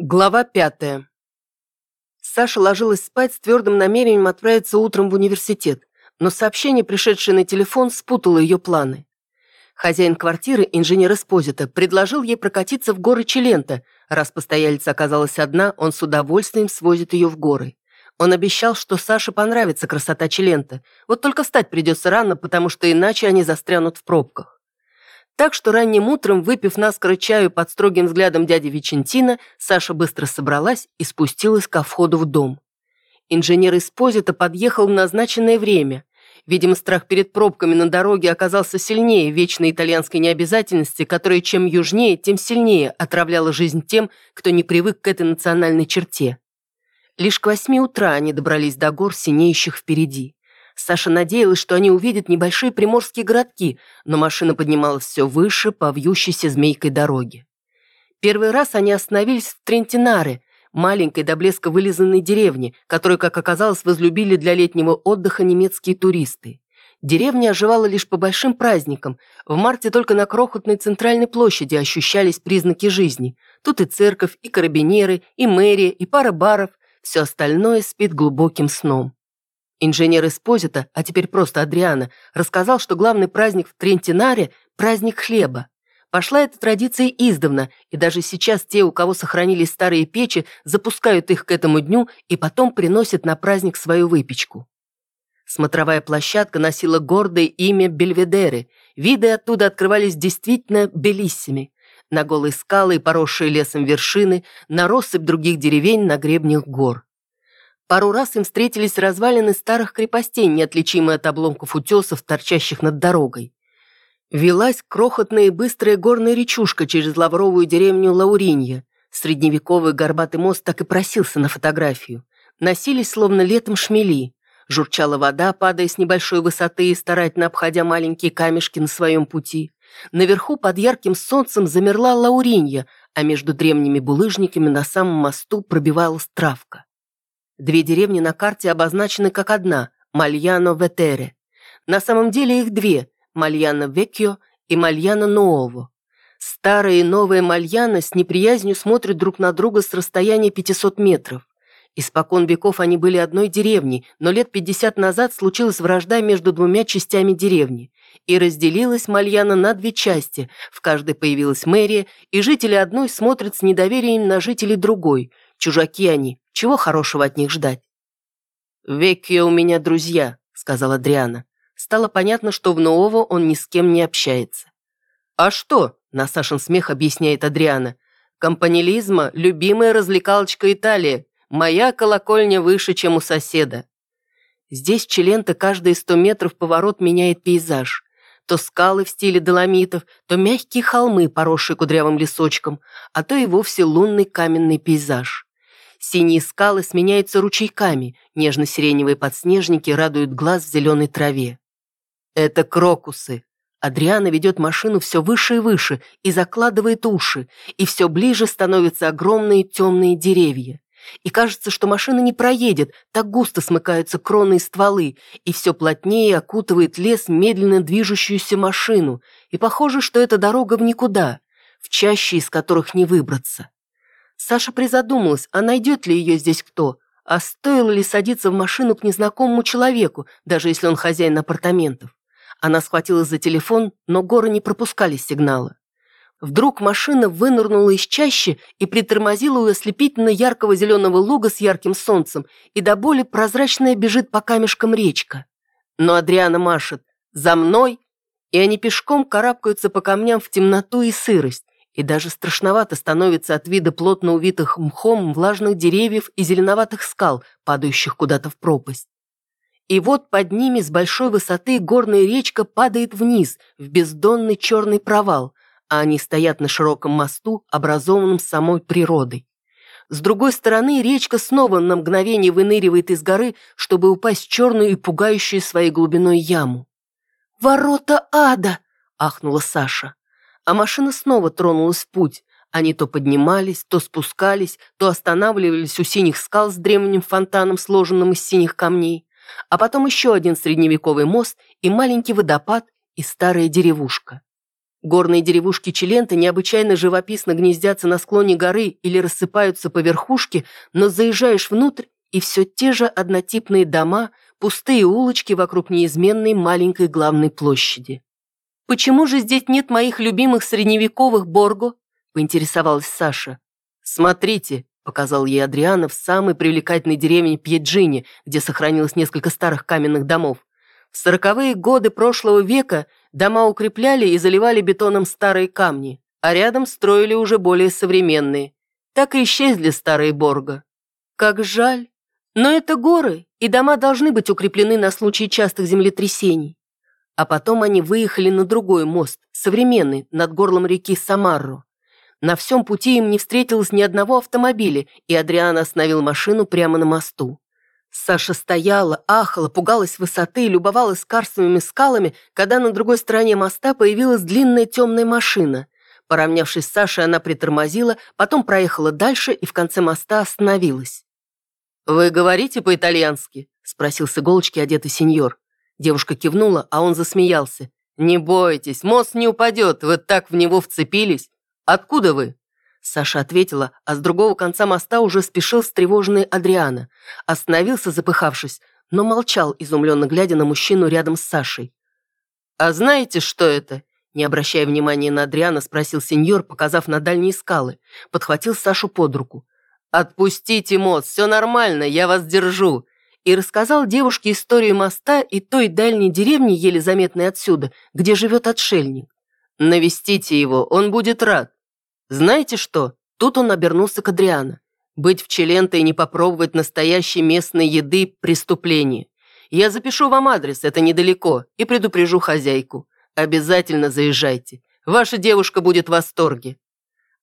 Глава пятая. Саша ложилась спать с твердым намерением отправиться утром в университет, но сообщение, пришедшее на телефон, спутало ее планы. Хозяин квартиры, инженер Эспозита, предложил ей прокатиться в горы Челента. Раз постоялица оказалась одна, он с удовольствием свозит ее в горы. Он обещал, что Саше понравится красота Челента, вот только встать придется рано, потому что иначе они застрянут в пробках. Так что ранним утром, выпив наскоро чаю под строгим взглядом дяди Вичентина, Саша быстро собралась и спустилась ко входу в дом. Инженер из Позита подъехал в назначенное время. Видимо, страх перед пробками на дороге оказался сильнее вечной итальянской необязательности, которая чем южнее, тем сильнее отравляла жизнь тем, кто не привык к этой национальной черте. Лишь к восьми утра они добрались до гор, синеющих впереди. Саша надеялась, что они увидят небольшие приморские городки, но машина поднималась все выше по вьющейся змейкой дороге. Первый раз они остановились в Трентинаре, маленькой до блеска вылизанной деревне, которую, как оказалось, возлюбили для летнего отдыха немецкие туристы. Деревня оживала лишь по большим праздникам. В марте только на крохотной центральной площади ощущались признаки жизни. Тут и церковь, и карабинеры, и мэрия, и пара баров. Все остальное спит глубоким сном. Инженер Эспозита, а теперь просто Адриана, рассказал, что главный праздник в Трентинаре – праздник хлеба. Пошла эта традиция издавна, и даже сейчас те, у кого сохранились старые печи, запускают их к этому дню и потом приносят на праздник свою выпечку. Смотровая площадка носила гордое имя Бельведеры. Виды оттуда открывались действительно белиссими. На голые скалы и поросшие лесом вершины, на россыпь других деревень на гребнях гор. Пару раз им встретились развалины старых крепостей, неотличимые от обломков утесов, торчащих над дорогой. Велась крохотная и быстрая горная речушка через лавровую деревню Лауринья. Средневековый горбатый мост так и просился на фотографию. Носились словно летом шмели. Журчала вода, падая с небольшой высоты и старательно обходя маленькие камешки на своем пути. Наверху под ярким солнцем замерла Лауринья, а между древними булыжниками на самом мосту пробивалась травка. Две деревни на карте обозначены как одна – Мальяно-Ветере. На самом деле их две – Мальяно-Векьо и Мальяно-Нуово. Старая и новая Мальяна с неприязнью смотрят друг на друга с расстояния 500 метров. Испокон веков они были одной деревней, но лет 50 назад случилась вражда между двумя частями деревни. И разделилась Мальяна на две части, в каждой появилась мэрия, и жители одной смотрят с недоверием на жителей другой. Чужаки они, чего хорошего от них ждать? «Веккио у меня друзья», — сказала Адриана. Стало понятно, что в Нуово он ни с кем не общается. «А что?» — на Сашин смех объясняет Адриана. «Компанилизма — любимая развлекалочка Италии. Моя колокольня выше, чем у соседа». Здесь Челента каждые сто метров поворот меняет пейзаж. То скалы в стиле доломитов, то мягкие холмы, поросшие кудрявым лесочком, а то и вовсе лунный каменный пейзаж. Синие скалы сменяются ручейками, нежно-сиреневые подснежники радуют глаз в зеленой траве. Это крокусы. Адриана ведет машину все выше и выше и закладывает уши, и все ближе становятся огромные темные деревья. И кажется, что машина не проедет, так густо смыкаются кроны и стволы, и все плотнее окутывает лес медленно движущуюся машину, и похоже, что это дорога в никуда, в чаще из которых не выбраться. Саша призадумалась, а найдет ли ее здесь кто, а стоило ли садиться в машину к незнакомому человеку, даже если он хозяин апартаментов. Она схватилась за телефон, но горы не пропускали сигнала. Вдруг машина вынырнула из чащи и притормозила у ослепительно яркого зеленого луга с ярким солнцем, и до боли прозрачная бежит по камешкам речка. Но Адриана машет «За мной!» и они пешком карабкаются по камням в темноту и сырость и даже страшновато становится от вида плотно увитых мхом влажных деревьев и зеленоватых скал, падающих куда-то в пропасть. И вот под ними с большой высоты горная речка падает вниз, в бездонный черный провал, а они стоят на широком мосту, образованном самой природой. С другой стороны, речка снова на мгновение выныривает из горы, чтобы упасть в черную и пугающую своей глубиной яму. «Ворота ада!» – ахнула Саша а машина снова тронулась в путь. Они то поднимались, то спускались, то останавливались у синих скал с древним фонтаном, сложенным из синих камней. А потом еще один средневековый мост и маленький водопад и старая деревушка. Горные деревушки Челента необычайно живописно гнездятся на склоне горы или рассыпаются по верхушке, но заезжаешь внутрь, и все те же однотипные дома, пустые улочки вокруг неизменной маленькой главной площади. «Почему же здесь нет моих любимых средневековых Борго?» – поинтересовалась Саша. «Смотрите», – показал ей Адриана в самой привлекательной деревне Пьеджини, где сохранилось несколько старых каменных домов. В сороковые годы прошлого века дома укрепляли и заливали бетоном старые камни, а рядом строили уже более современные. Так и исчезли старые Борго. Как жаль. Но это горы, и дома должны быть укреплены на случай частых землетрясений. А потом они выехали на другой мост, современный, над горлом реки Самарро. На всем пути им не встретилось ни одного автомобиля, и Адриан остановил машину прямо на мосту. Саша стояла, ахала, пугалась высоты и любовалась карстовыми скалами, когда на другой стороне моста появилась длинная темная машина. Поравнявшись с Сашей, она притормозила, потом проехала дальше и в конце моста остановилась. «Вы говорите по-итальянски?» – спросил с иголочки одетый сеньор. Девушка кивнула, а он засмеялся. «Не бойтесь, мост не упадет, вы так в него вцепились. Откуда вы?» Саша ответила, а с другого конца моста уже спешил встревоженный Адриана. Остановился, запыхавшись, но молчал, изумленно глядя на мужчину рядом с Сашей. «А знаете, что это?» Не обращая внимания на Адриана, спросил сеньор, показав на дальние скалы. Подхватил Сашу под руку. «Отпустите мост, все нормально, я вас держу!» И рассказал девушке историю моста и той дальней деревни, еле заметной отсюда, где живет отшельник. «Навестите его, он будет рад. Знаете что? Тут он обернулся к Адриану. Быть в Челенто и не попробовать настоящей местной еды – преступление. Я запишу вам адрес, это недалеко, и предупрежу хозяйку. Обязательно заезжайте. Ваша девушка будет в восторге».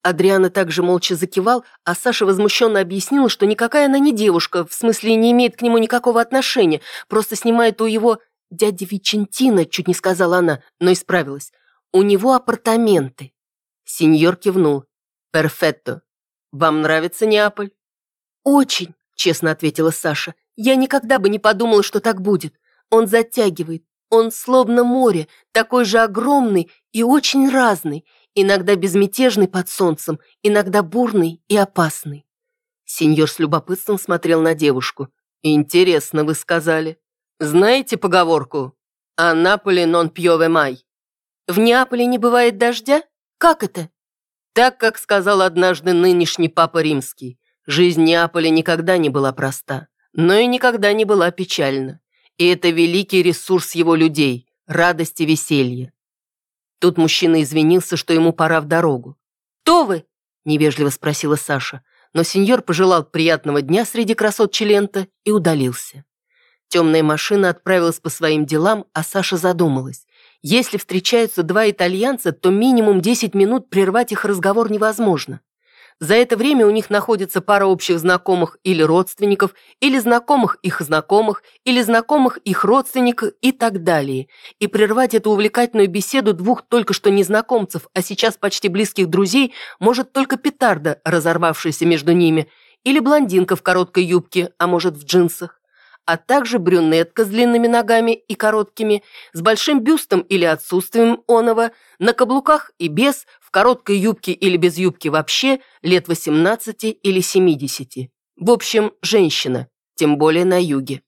Адриана также молча закивал, а Саша возмущенно объяснила, что никакая она не девушка, в смысле не имеет к нему никакого отношения, просто снимает у его дяди Вичентина, чуть не сказала она, но исправилась. У него апартаменты. Сеньор кивнул. «Перфетто. Вам нравится Неаполь?» «Очень», — честно ответила Саша. «Я никогда бы не подумала, что так будет. Он затягивает. Он словно море, такой же огромный и очень разный, иногда безмятежный под солнцем, иногда бурный и опасный». Сеньор с любопытством смотрел на девушку. «Интересно, вы сказали. Знаете поговорку? «А Наполе нон пьове май». «В Неаполе не бывает дождя?» Как это? Так, как сказал однажды нынешний папа римский, жизнь Неаполя никогда не была проста, но и никогда не была печальна. И это великий ресурс его людей, радость и веселье. Тут мужчина извинился, что ему пора в дорогу. «Кто вы?» – невежливо спросила Саша, но сеньор пожелал приятного дня среди красот Челента и удалился. Темная машина отправилась по своим делам, а Саша задумалась. Если встречаются два итальянца, то минимум 10 минут прервать их разговор невозможно. За это время у них находится пара общих знакомых или родственников, или знакомых их знакомых, или знакомых их родственников и так далее. И прервать эту увлекательную беседу двух только что незнакомцев, а сейчас почти близких друзей, может только петарда, разорвавшаяся между ними, или блондинка в короткой юбке, а может в джинсах а также брюнетка с длинными ногами и короткими, с большим бюстом или отсутствием оного, на каблуках и без, короткой юбке или без юбки вообще, лет 18 или 70. В общем, женщина, тем более на юге.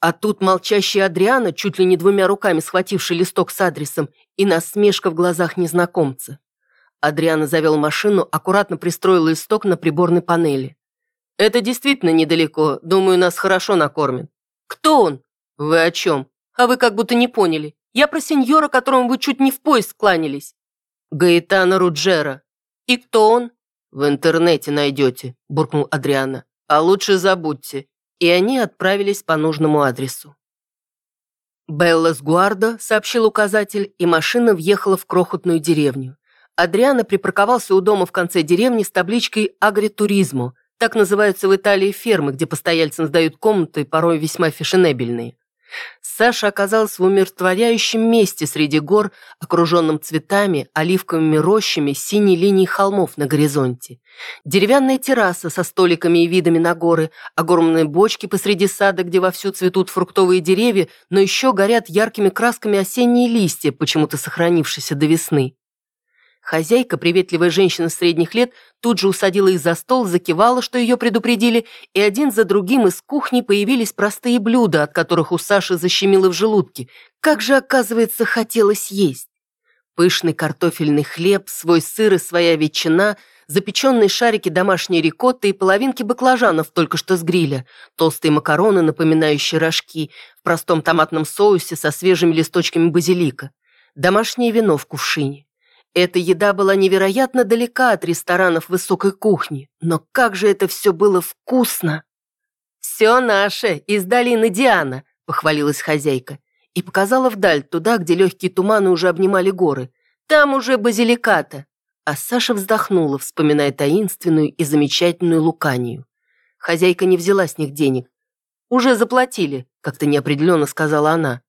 А тут молчащая Адриана, чуть ли не двумя руками схвативший листок с адресом, и насмешка в глазах незнакомца. Адриана завел машину, аккуратно пристроил листок на приборной панели. «Это действительно недалеко. Думаю, нас хорошо накормят. «Кто он?» «Вы о чем? А вы как будто не поняли. Я про сеньора, которому вы чуть не в пояс кланялись». «Гаэтано Руджера». «И кто он?» «В интернете найдете», – буркнул Адриана. «А лучше забудьте». И они отправились по нужному адресу. «Беллас Гуардо», – сообщил указатель, и машина въехала в крохотную деревню. Адриана припарковался у дома в конце деревни с табличкой «Агритуризмо», так называются в Италии фермы, где постояльцам сдают комнаты, порой весьма фешенебельные. Саша оказалась в умиротворяющем месте среди гор, окруженном цветами, оливковыми рощами, синей линией холмов на горизонте. Деревянная терраса со столиками и видами на горы, огромные бочки посреди сада, где вовсю цветут фруктовые деревья, но еще горят яркими красками осенние листья, почему-то сохранившиеся до весны. Хозяйка, приветливая женщина средних лет, тут же усадила их за стол, закивала, что ее предупредили, и один за другим из кухни появились простые блюда, от которых у Саши защемило в желудке. Как же, оказывается, хотелось есть. Пышный картофельный хлеб, свой сыр и своя ветчина, запеченные шарики домашней рикотты и половинки баклажанов только что с гриля, толстые макароны, напоминающие рожки, в простом томатном соусе со свежими листочками базилика, домашнее вино в кувшине. Эта еда была невероятно далека от ресторанов высокой кухни, но как же это все было вкусно! «Все наше, из долины Диана», — похвалилась хозяйка, и показала вдаль, туда, где легкие туманы уже обнимали горы. «Там уже базиликата». А Саша вздохнула, вспоминая таинственную и замечательную Луканию. Хозяйка не взяла с них денег. «Уже заплатили», — как-то неопределенно сказала она.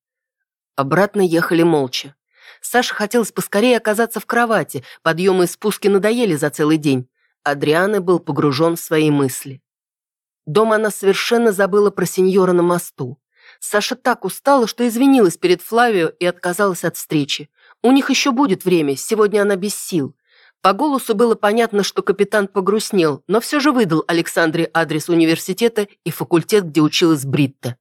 Обратно ехали молча. Саше хотелось поскорее оказаться в кровати, подъемы и спуски надоели за целый день. Адриана был погружен в свои мысли. Дома она совершенно забыла про сеньора на мосту. Саша так устала, что извинилась перед Флавио и отказалась от встречи. У них еще будет время, сегодня она без сил. По голосу было понятно, что капитан погрустнел, но все же выдал Александре адрес университета и факультет, где училась Бритта.